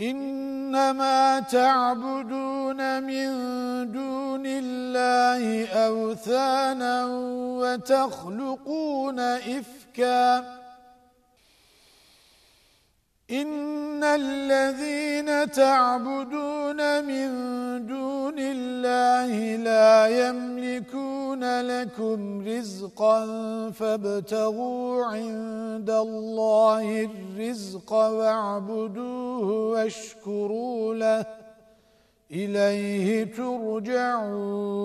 إنما تعبدون من دون الله أوثانا وتخلقون إفكا. إن الذين تعبدون من دون الله لا يملكون لكم رزقا فابتغوا عند الله الرزق واعبدوه واشكروا له إليه ترجعون.